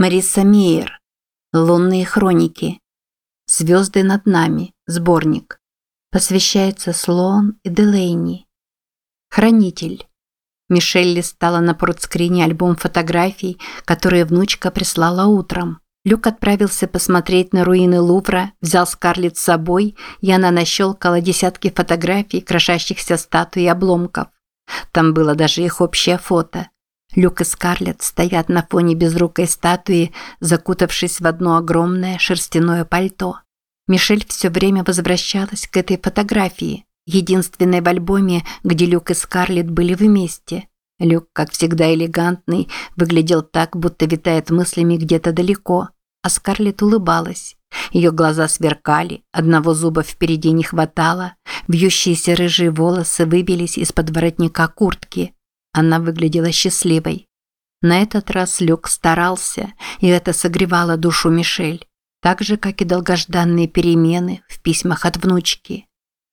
Мариса Мейер. Лунные хроники. Звезды над нами. Сборник. Посвящается Слоан и Делейни. Хранитель. Мишель листала на портскрине альбом фотографий, которые внучка прислала утром. Люк отправился посмотреть на руины Лувра, взял Скарлетт с собой, и она нащелкала десятки фотографий, крошащихся статуй и обломков. Там было даже их общее фото. Люк и Скарлетт стоят на фоне безрукой статуи, закутавшись в одно огромное шерстяное пальто. Мишель все время возвращалась к этой фотографии, единственной в альбоме, где Люк и Скарлетт были вместе. Люк, как всегда элегантный, выглядел так, будто витает мыслями где-то далеко, а Скарлетт улыбалась. Ее глаза сверкали, одного зуба впереди не хватало, вьющиеся рыжие волосы выбились из-под воротника куртки – она выглядела счастливой. На этот раз Люк старался, и это согревало душу Мишель, так же, как и долгожданные перемены в письмах от внучки.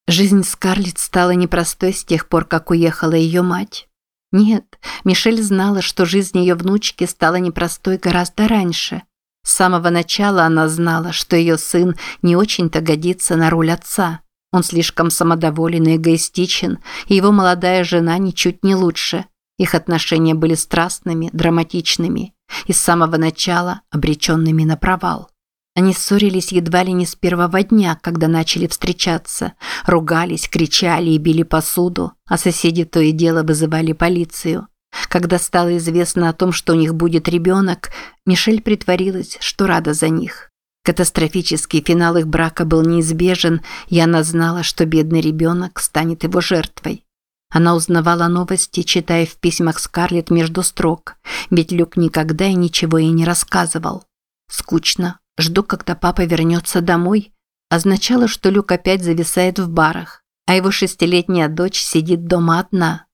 Жизнь Скарлетт стала непростой с тех пор, как уехала ее мать. Нет, Мишель знала, что жизнь ее внучки стала непростой гораздо раньше. С самого начала она знала, что ее сын не очень-то годится на роль отца. Он слишком самодоволен и эгоистичен, и его молодая жена ничуть не лучше. Их отношения были страстными, драматичными и с самого начала обреченными на провал. Они ссорились едва ли не с первого дня, когда начали встречаться, ругались, кричали и били посуду, а соседи то и дело вызывали полицию. Когда стало известно о том, что у них будет ребенок, Мишель притворилась, что рада за них. Катастрофический финал их брака был неизбежен, и она знала, что бедный ребенок станет его жертвой. Она узнавала новости, читая в письмах Скарлетт между строк, ведь Люк никогда и ничего ей не рассказывал. Скучно. Жду, когда папа вернется домой. Означало, что Люк опять зависает в барах, а его шестилетняя дочь сидит дома одна.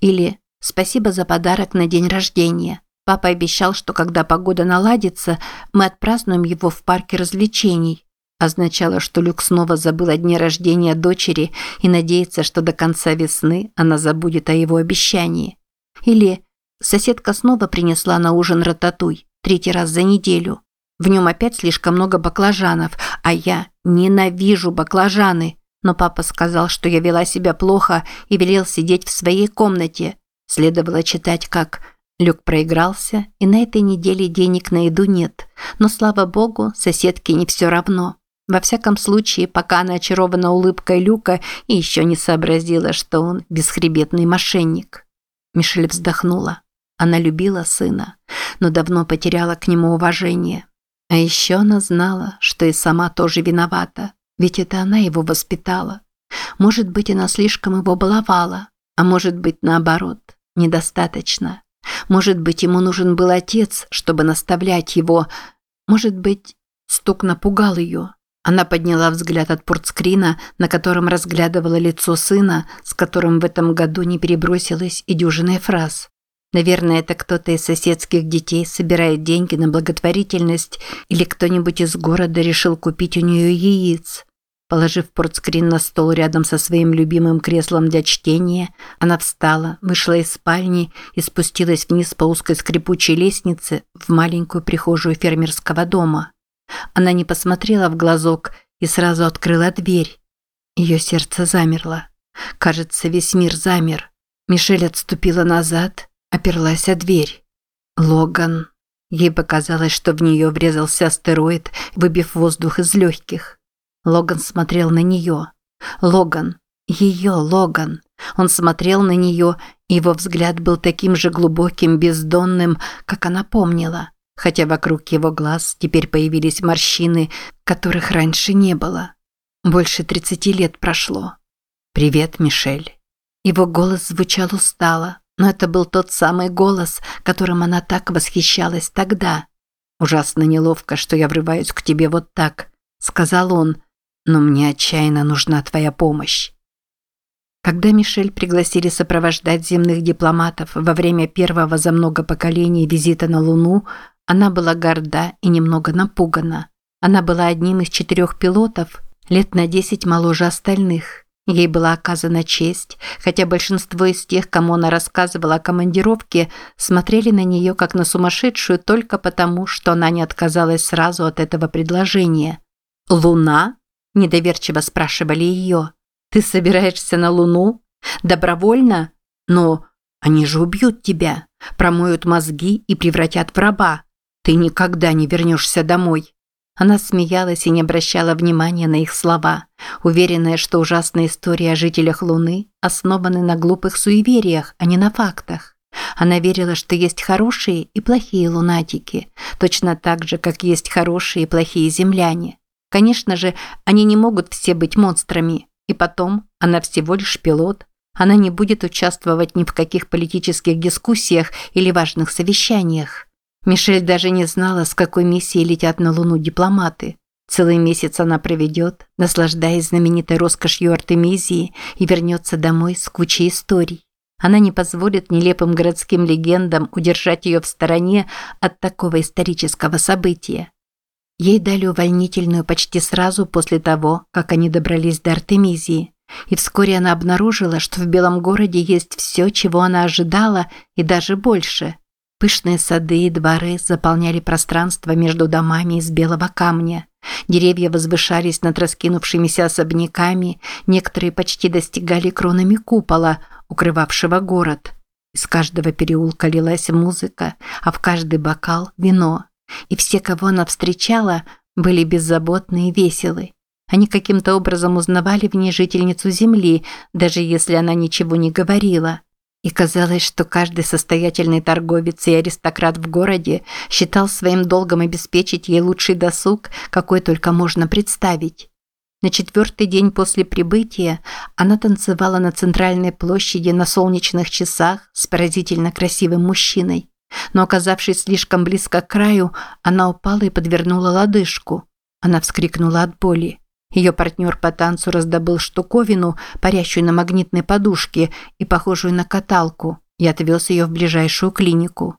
Или «Спасибо за подарок на день рождения. Папа обещал, что когда погода наладится, мы отпразднуем его в парке развлечений. Означало, что Люк снова забыл о дне рождения дочери и надеется, что до конца весны она забудет о его обещании. Или соседка снова принесла на ужин рататуй, третий раз за неделю. В нем опять слишком много баклажанов, а я ненавижу баклажаны. Но папа сказал, что я вела себя плохо и велел сидеть в своей комнате. Следовало читать как Люк проигрался, и на этой неделе денег на еду нет. Но, слава богу, соседке не все равно. Во всяком случае, пока она очарована улыбкой Люка и еще не сообразила, что он бесхребетный мошенник. Мишель вздохнула. Она любила сына, но давно потеряла к нему уважение. А еще она знала, что и сама тоже виновата, ведь это она его воспитала. Может быть, она слишком его баловала, а может быть, наоборот, недостаточно. Может быть, ему нужен был отец, чтобы наставлять его. Может быть, стук напугал ее. Она подняла взгляд от портскрина, на котором разглядывала лицо сына, с которым в этом году не перебросилась и дюжиная фраз. Наверное, это кто-то из соседских детей собирает деньги на благотворительность или кто-нибудь из города решил купить у нее яиц. Положив портскрин на стол рядом со своим любимым креслом для чтения, она встала, вышла из спальни и спустилась вниз по узкой скрипучей лестнице в маленькую прихожую фермерского дома. Она не посмотрела в глазок и сразу открыла дверь. Ее сердце замерло. Кажется, весь мир замер. Мишель отступила назад, оперлась о дверь. Логан. Ей показалось, что в нее врезался астероид, выбив воздух из легких. Логан смотрел на нее. Логан. Ее Логан. Он смотрел на нее, его взгляд был таким же глубоким, бездонным, как она помнила, хотя вокруг его глаз теперь появились морщины, которых раньше не было. Больше тридцати лет прошло. «Привет, Мишель». Его голос звучал устало, но это был тот самый голос, которым она так восхищалась тогда. «Ужасно неловко, что я врываюсь к тебе вот так», – сказал он, – но мне отчаянно нужна твоя помощь. Когда Мишель пригласили сопровождать земных дипломатов во время первого за много поколений визита на Луну, она была горда и немного напугана. Она была одним из четырех пилотов, лет на десять моложе остальных. Ей была оказана честь, хотя большинство из тех, кому она рассказывала о командировке, смотрели на нее как на сумасшедшую только потому, что она не отказалась сразу от этого предложения. «Луна?» – недоверчиво спрашивали ее. «Ты собираешься на Луну? Добровольно? Но они же убьют тебя, промоют мозги и превратят в раба. Ты никогда не вернешься домой». Она смеялась и не обращала внимания на их слова, уверенная, что ужасные истории о жителях Луны основаны на глупых суевериях, а не на фактах. Она верила, что есть хорошие и плохие лунатики, точно так же, как есть хорошие и плохие земляне. Конечно же, они не могут все быть монстрами. И потом, она всего лишь пилот. Она не будет участвовать ни в каких политических дискуссиях или важных совещаниях. Мишель даже не знала, с какой миссией летят на Луну дипломаты. Целый месяц она проведет, наслаждаясь знаменитой роскошью Артемизии и вернется домой с кучей историй. Она не позволит нелепым городским легендам удержать ее в стороне от такого исторического события. Ей дали увольнительную почти сразу после того, как они добрались до Артемизии. И вскоре она обнаружила, что в Белом городе есть все, чего она ожидала, и даже больше – Пышные сады и дворы заполняли пространство между домами из белого камня. Деревья возвышались над раскинувшимися особняками, некоторые почти достигали кронами купола, укрывавшего город. Из каждого переулка лилась музыка, а в каждый бокал – вино. И все, кого она встречала, были беззаботны и веселы. Они каким-то образом узнавали в ней жительницу Земли, даже если она ничего не говорила – и казалось, что каждый состоятельный торговец и аристократ в городе считал своим долгом обеспечить ей лучший досуг, какой только можно представить. На четвертый день после прибытия она танцевала на центральной площади на солнечных часах с поразительно красивым мужчиной. Но оказавшись слишком близко к краю, она упала и подвернула лодыжку. Она вскрикнула от боли. Ее партнер по танцу раздобыл штуковину, парящую на магнитной подушке и похожую на каталку, и отвез ее в ближайшую клинику.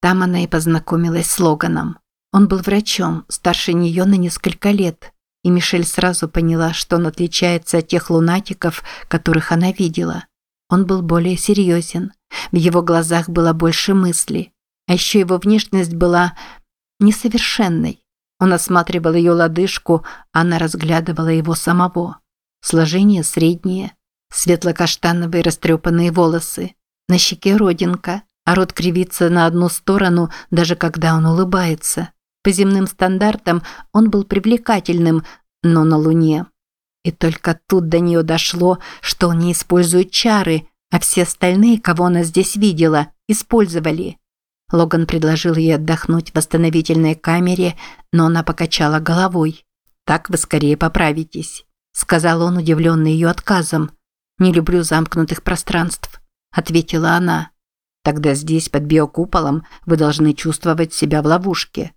Там она и познакомилась с Логаном. Он был врачом, старше нее на несколько лет, и Мишель сразу поняла, что он отличается от тех лунатиков, которых она видела. Он был более серьезен, в его глазах было больше мысли, а еще его внешность была несовершенной. Он осматривал ее лодыжку, она разглядывала его самого. Сложение среднее, светло-каштановые растрепанные волосы, на щеке родинка, а рот кривится на одну сторону, даже когда он улыбается. По земным стандартам он был привлекательным, но на Луне. И только тут до нее дошло, что он не использует чары, а все остальные, кого она здесь видела, использовали. Логан предложил ей отдохнуть в восстановительной камере, но она покачала головой. «Так вы скорее поправитесь», – сказал он, удивленный ее отказом. «Не люблю замкнутых пространств», – ответила она. «Тогда здесь, под биокуполом, вы должны чувствовать себя в ловушке».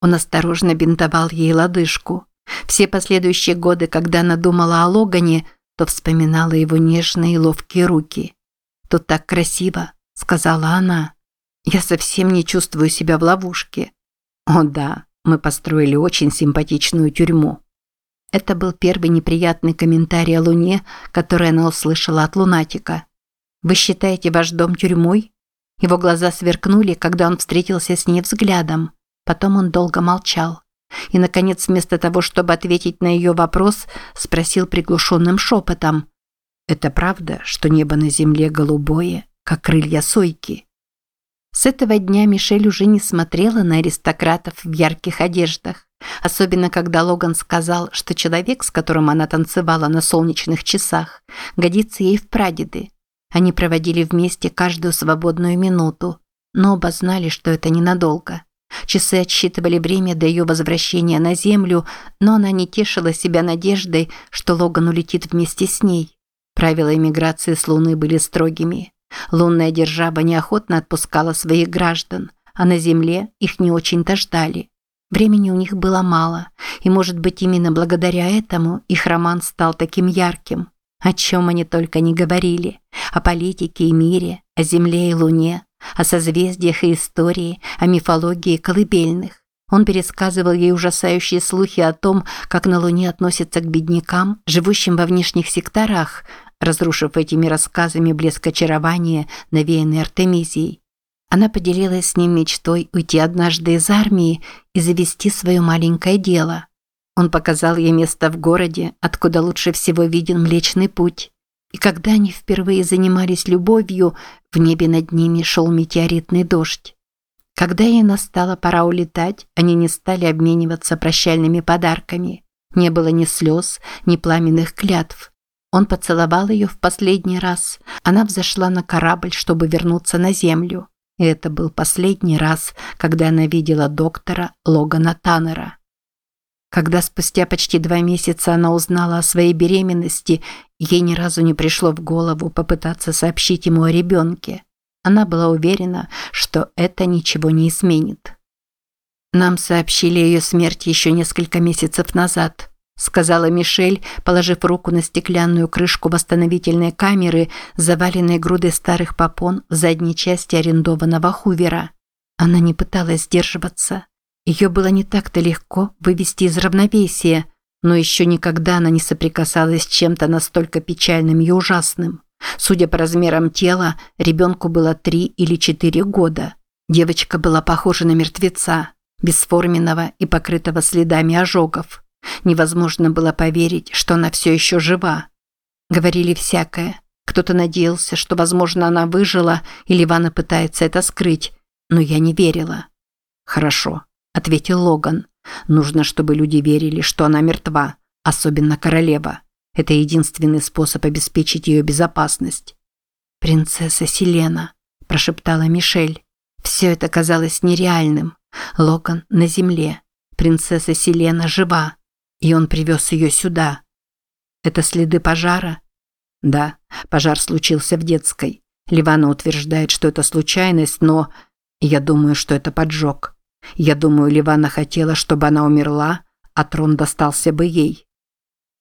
Он осторожно бинтовал ей лодыжку. Все последующие годы, когда она думала о Логане, то вспоминала его нежные и ловкие руки. «Тут так красиво», – сказала она. Я совсем не чувствую себя в ловушке. О да, мы построили очень симпатичную тюрьму. Это был первый неприятный комментарий о Луне, который она услышала от лунатика. Вы считаете ваш дом тюрьмой? Его глаза сверкнули, когда он встретился с ней взглядом. Потом он долго молчал. И, наконец, вместо того, чтобы ответить на ее вопрос, спросил приглушенным шепотом. «Это правда, что небо на земле голубое, как крылья сойки?» С этого дня Мишель уже не смотрела на аристократов в ярких одеждах. Особенно, когда Логан сказал, что человек, с которым она танцевала на солнечных часах, годится ей в прадеды. Они проводили вместе каждую свободную минуту, но оба знали, что это ненадолго. Часы отсчитывали время до ее возвращения на Землю, но она не тешила себя надеждой, что Логан улетит вместе с ней. Правила иммиграции с Луны были строгими. Лунная держава неохотно отпускала своих граждан, а на земле их не очень-то ждали. Времени у них было мало, и, может быть, именно благодаря этому их роман стал таким ярким. О чем они только не говорили. О политике и мире, о Земле и Луне, о созвездиях и истории, о мифологии колыбельных. Он пересказывал ей ужасающие слухи о том, как на Луне относятся к беднякам, живущим во внешних секторах, разрушив этими рассказами блеск очарования, навеянный Артемизией. Она поделилась с ним мечтой уйти однажды из армии и завести свое маленькое дело. Он показал ей место в городе, откуда лучше всего виден Млечный Путь. И когда они впервые занимались любовью, в небе над ними шел метеоритный дождь. Когда ей настала пора улетать, они не стали обмениваться прощальными подарками. Не было ни слез, ни пламенных клятв. Он поцеловал ее в последний раз. Она взошла на корабль, чтобы вернуться на землю. И это был последний раз, когда она видела доктора Логана Таннера. Когда спустя почти два месяца она узнала о своей беременности, ей ни разу не пришло в голову попытаться сообщить ему о ребенке. Она была уверена, что это ничего не изменит. «Нам сообщили о ее смерти еще несколько месяцев назад», сказала Мишель, положив руку на стеклянную крышку восстановительной камеры, заваленной грудой старых попон в задней части арендованного хувера. Она не пыталась сдерживаться. Ее было не так-то легко вывести из равновесия, но еще никогда она не соприкасалась с чем-то настолько печальным и ужасным. Судя по размерам тела, ребенку было три или четыре года. Девочка была похожа на мертвеца, бесформенного и покрытого следами ожогов. Невозможно было поверить, что она все еще жива. Говорили всякое. Кто-то надеялся, что, возможно, она выжила, или Ванна пытается это скрыть, но я не верила. «Хорошо», – ответил Логан. «Нужно, чтобы люди верили, что она мертва, особенно королева. Это единственный способ обеспечить ее безопасность». «Принцесса Селена», – прошептала Мишель. Все это казалось нереальным. Логан на земле. Принцесса Селена жива и он привез ее сюда. Это следы пожара? Да, пожар случился в детской. Ливана утверждает, что это случайность, но я думаю, что это поджог. Я думаю, Ливана хотела, чтобы она умерла, а трон достался бы ей.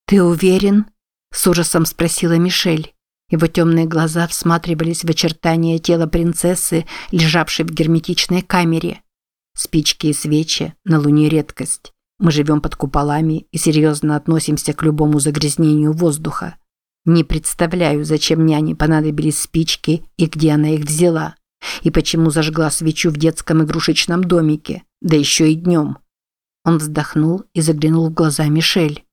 «Ты уверен?» – с ужасом спросила Мишель. Его темные глаза всматривались в очертания тела принцессы, лежавшей в герметичной камере. Спички и свечи на луне редкость. Мы живем под куполами и серьезно относимся к любому загрязнению воздуха. Не представляю, зачем няне понадобились спички и где она их взяла. И почему зажгла свечу в детском игрушечном домике, да еще и днем. Он вздохнул и заглянул в глаза Мишель.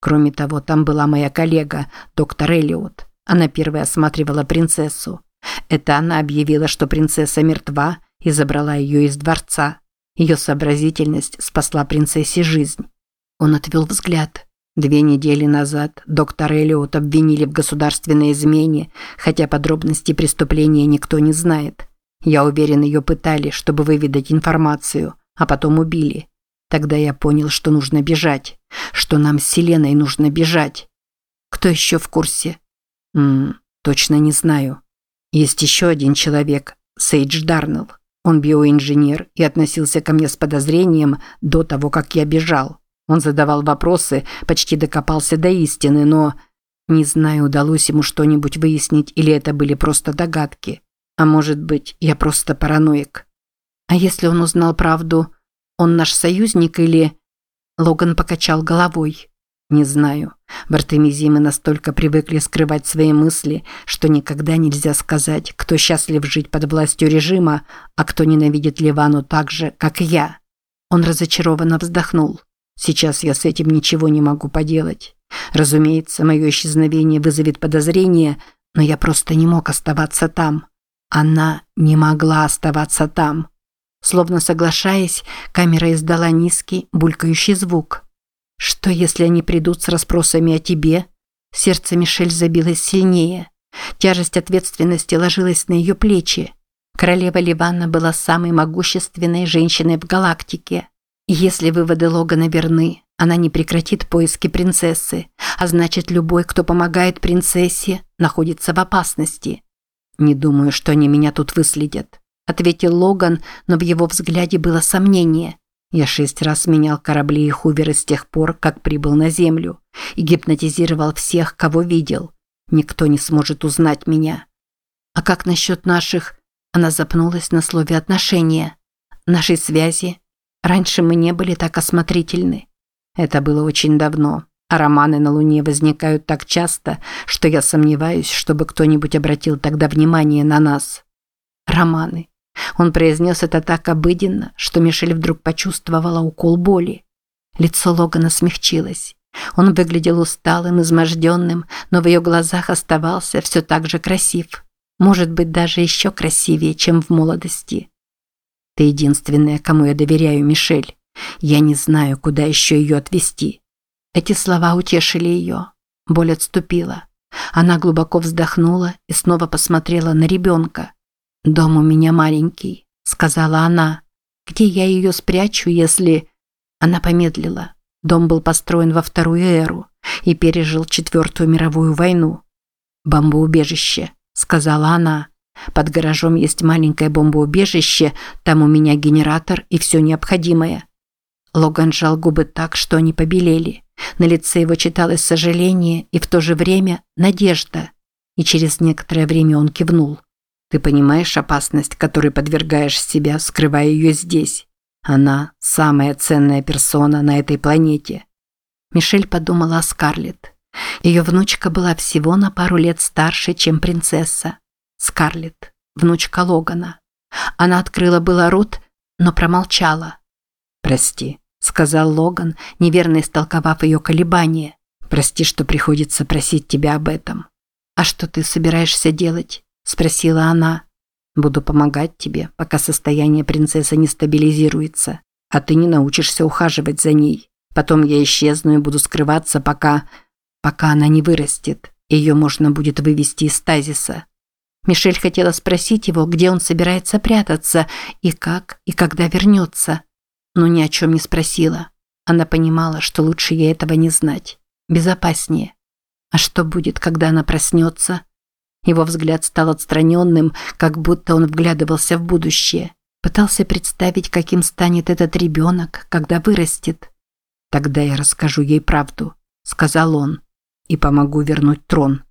Кроме того, там была моя коллега, доктор Эллиот. Она первая осматривала принцессу. Это она объявила, что принцесса мертва и забрала ее из дворца. Ее сообразительность спасла принцессе жизнь. Он отвел взгляд. Две недели назад доктор Эллиот обвинили в государственной измене, хотя подробности преступления никто не знает. Я уверен, ее пытали, чтобы выведать информацию, а потом убили. Тогда я понял, что нужно бежать, что нам с Селеной нужно бежать. Кто еще в курсе? М -м, точно не знаю. Есть еще один человек, Сейдж Дарнелл. Он биоинженер и относился ко мне с подозрением до того, как я бежал. Он задавал вопросы, почти докопался до истины, но... Не знаю, удалось ему что-нибудь выяснить или это были просто догадки. А может быть, я просто параноик. А если он узнал правду, он наш союзник или... Логан покачал головой. Не знаю. В Артемизии мы настолько привыкли скрывать свои мысли, что никогда нельзя сказать, кто счастлив жить под властью режима, а кто ненавидит Ливану так же, как я. Он разочарованно вздохнул. Сейчас я с этим ничего не могу поделать. Разумеется, мое исчезновение вызовет подозрение, но я просто не мог оставаться там. Она не могла оставаться там. Словно соглашаясь, камера издала низкий, булькающий звук – что, если они придут с расспросами о тебе? Сердце Мишель забилось сильнее. Тяжесть ответственности ложилась на ее плечи. Королева Ливана была самой могущественной женщиной в галактике. Если выводы Логана верны, она не прекратит поиски принцессы, а значит, любой, кто помогает принцессе, находится в опасности. «Не думаю, что они меня тут выследят», – ответил Логан, но в его взгляде было сомнение. Я шесть раз менял корабли и хуверы с тех пор, как прибыл на Землю, и гипнотизировал всех, кого видел. Никто не сможет узнать меня. А как насчет наших... Она запнулась на слове отношения. Нашей связи. Раньше мы не были так осмотрительны. Это было очень давно, а романы на Луне возникают так часто, что я сомневаюсь, чтобы кто-нибудь обратил тогда внимание на нас. Романы. Он произнес это так обыденно, что Мишель вдруг почувствовала укол боли. Лицо Логана смягчилось. Он выглядел усталым, изможденным, но в ее глазах оставался все так же красив. Может быть, даже еще красивее, чем в молодости. Ты единственная, кому я доверяю, Мишель. Я не знаю, куда еще ее отвезти. Эти слова утешили ее. Боль отступила. Она глубоко вздохнула и снова посмотрела на ребенка. «Дом у меня маленький», – сказала она. «Где я ее спрячу, если...» Она помедлила. Дом был построен во вторую эру и пережил Четвертую мировую войну. «Бомбоубежище», – сказала она. «Под гаражом есть маленькое бомбоубежище, там у меня генератор и все необходимое». Логан сжал губы так, что они побелели. На лице его читалось сожаление и в то же время надежда. И через некоторое время он кивнул. «Ты понимаешь опасность, которой подвергаешь себя, скрывая ее здесь? Она – самая ценная персона на этой планете». Мишель подумала о Скарлетт. Ее внучка была всего на пару лет старше, чем принцесса. Скарлетт, внучка Логана. Она открыла было рот, но промолчала. «Прости», – сказал Логан, неверно истолковав ее колебания. «Прости, что приходится просить тебя об этом». «А что ты собираешься делать?» – спросила она. «Буду помогать тебе, пока состояние принцессы не стабилизируется, а ты не научишься ухаживать за ней. Потом я исчезну и буду скрываться, пока... пока она не вырастет. Ее можно будет вывести из стазиса». Мишель хотела спросить его, где он собирается прятаться, и как, и когда вернется но ни о чем не спросила. Она понимала, что лучше ей этого не знать. Безопаснее. А что будет, когда она проснется? Его взгляд стал отстраненным, как будто он вглядывался в будущее. Пытался представить, каким станет этот ребенок, когда вырастет. «Тогда я расскажу ей правду», – сказал он, – «и помогу вернуть трон».